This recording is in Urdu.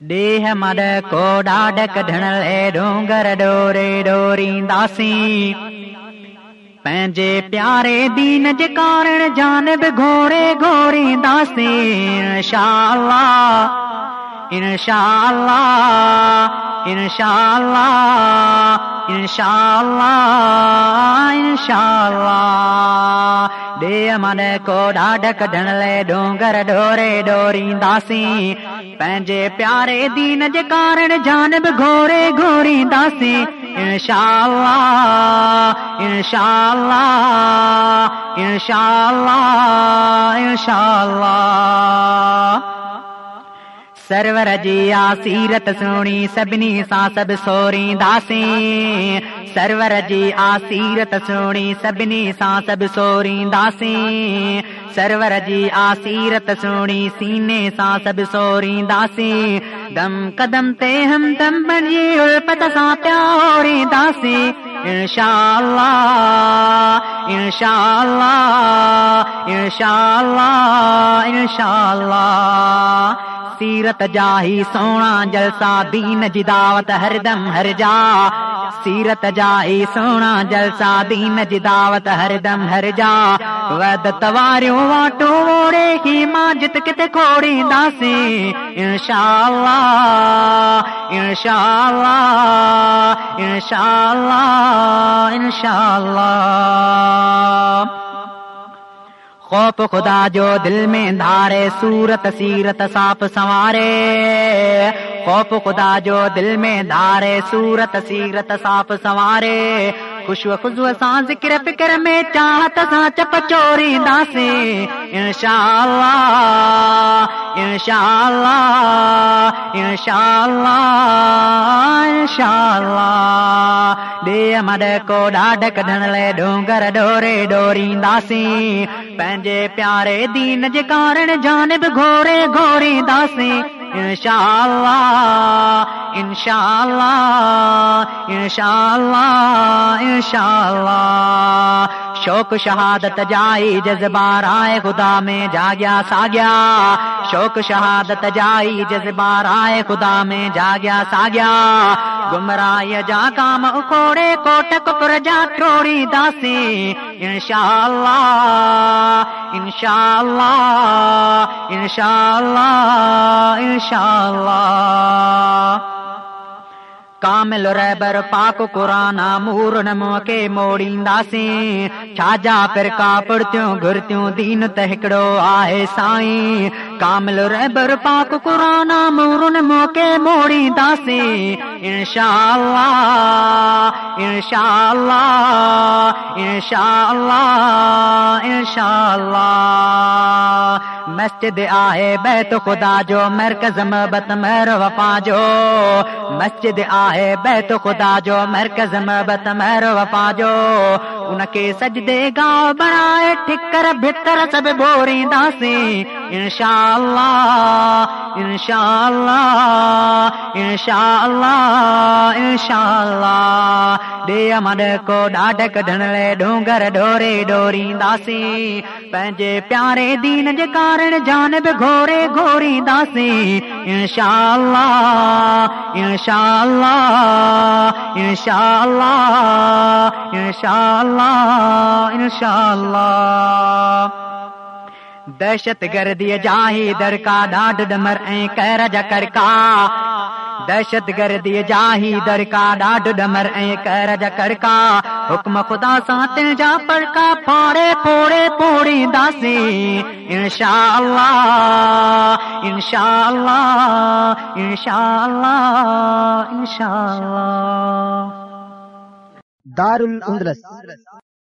مد کو ڈاڈ کھن لے ڈوںگر ڈوے ڈوریسی پیارے دین کے کارن جانب گھوڑے گھوڑی شالا شالا شالا شالار شالا دے مد کو ڈاڈ کڈھ لے ڈوں ڈورے ڈوریدی پیارے دین جے کارن جانب گھوڑے گھوڑی د انشاءاللہ انشاءاللہ انشاءاللہ انشاءاللہ۔ سرور جی آسیرت سونی سو سنی سا سب سوریند سروت سونی سنی سا سب سوریند سروتم کدم تم دم بنے پتہ پیار ار شاء سا پیاری داسی انشاءاللہ انشاءاللہ انشاءاللہ انشاءاللہ سیرت جاہی سونا جلسہ دین جی دعوت ہر دم ہر جا سیرت جاہی سونا جلسہ دین جی دعوت ہر دم ہر جا ود تواریوں واٹو ووڑے ہی ماں جت کت کھوڑی داسی انشاءاللہ انشاءاللہ انشاءاللہ انشاءاللہ خوف خدا جو دل میں دھارے صورت سیرت صاف سنوارے۔ خوف خدا جو دل میں دھارے صورت سیرت صاف سنوارے۔ خوشو خزو سان ذکر فکر میں چاہت سان چپ چوری داسیں انشاءاللہ انشاءاللہ انشاءاللہ انشاءاللہ۔ ڈونگ ڈورے ڈورید پیارے دین کے کارن جانب گھوڑے گھوریدی انشاءاللہ انشاءاللہ انشاءاللہ انشاءاللہ۔ شوق شہادت جائی، جذبہ رائے خدا میں جاگیا سا گیا شوق شہادت جائی، جذبہ رائے خدا میں جاگیا، ساگیا۔ سا جا کام اکھوڑے کوٹک پر جا ٹوڑی داسی۔ انشاءاللہ انشاءاللہ انشاءاللہ۔ کامل رہبر پاک قرآن مور نمو کے موڑینداسیں چھاجا پر کاپڑتیوں گھرتیوں دین تہکڑو آہے سائیں کامل ریبر پاک قرآن مور نمو کے موڑینداسیں انشاءاللہ انشاءاللہ انشاءاللہ انشاءاللہ مسجد آئے بیت خدا جو، مرکز محبت مہر وفا جو۔ مسجد آئے بیت خدا جو، مرکز محبت مہر وفا جو۔ ان کے سجدے گاؤں بنائے ٹھکر، بھتر سب بوری داسی انشاءاللہ انشاءاللہ انشاءاللہ انشاءاللہ۔ دے امن کو ڈاڈک کڈھن لے ڈونگر ڈورے ڈوری داسی پیارے دین جانب گھوڑے گھوڑی دس ان شاء اللہ ان شاء اللہ ان شاء اللہ ان شاء اللہ دہشت گردی جا درکا داڈ ڈمر جا کر دہشت گرد جاہی در کا ڈاڈ ڈمر اے جا کر کا۔ حکم خدا ساتے جا پر کا۔ پھوڑے پھوڑے پوڑی داسی۔ انشاءاللہ انشاءاللہ انشاءاللہ انشاءاللہ۔ دار الاندلس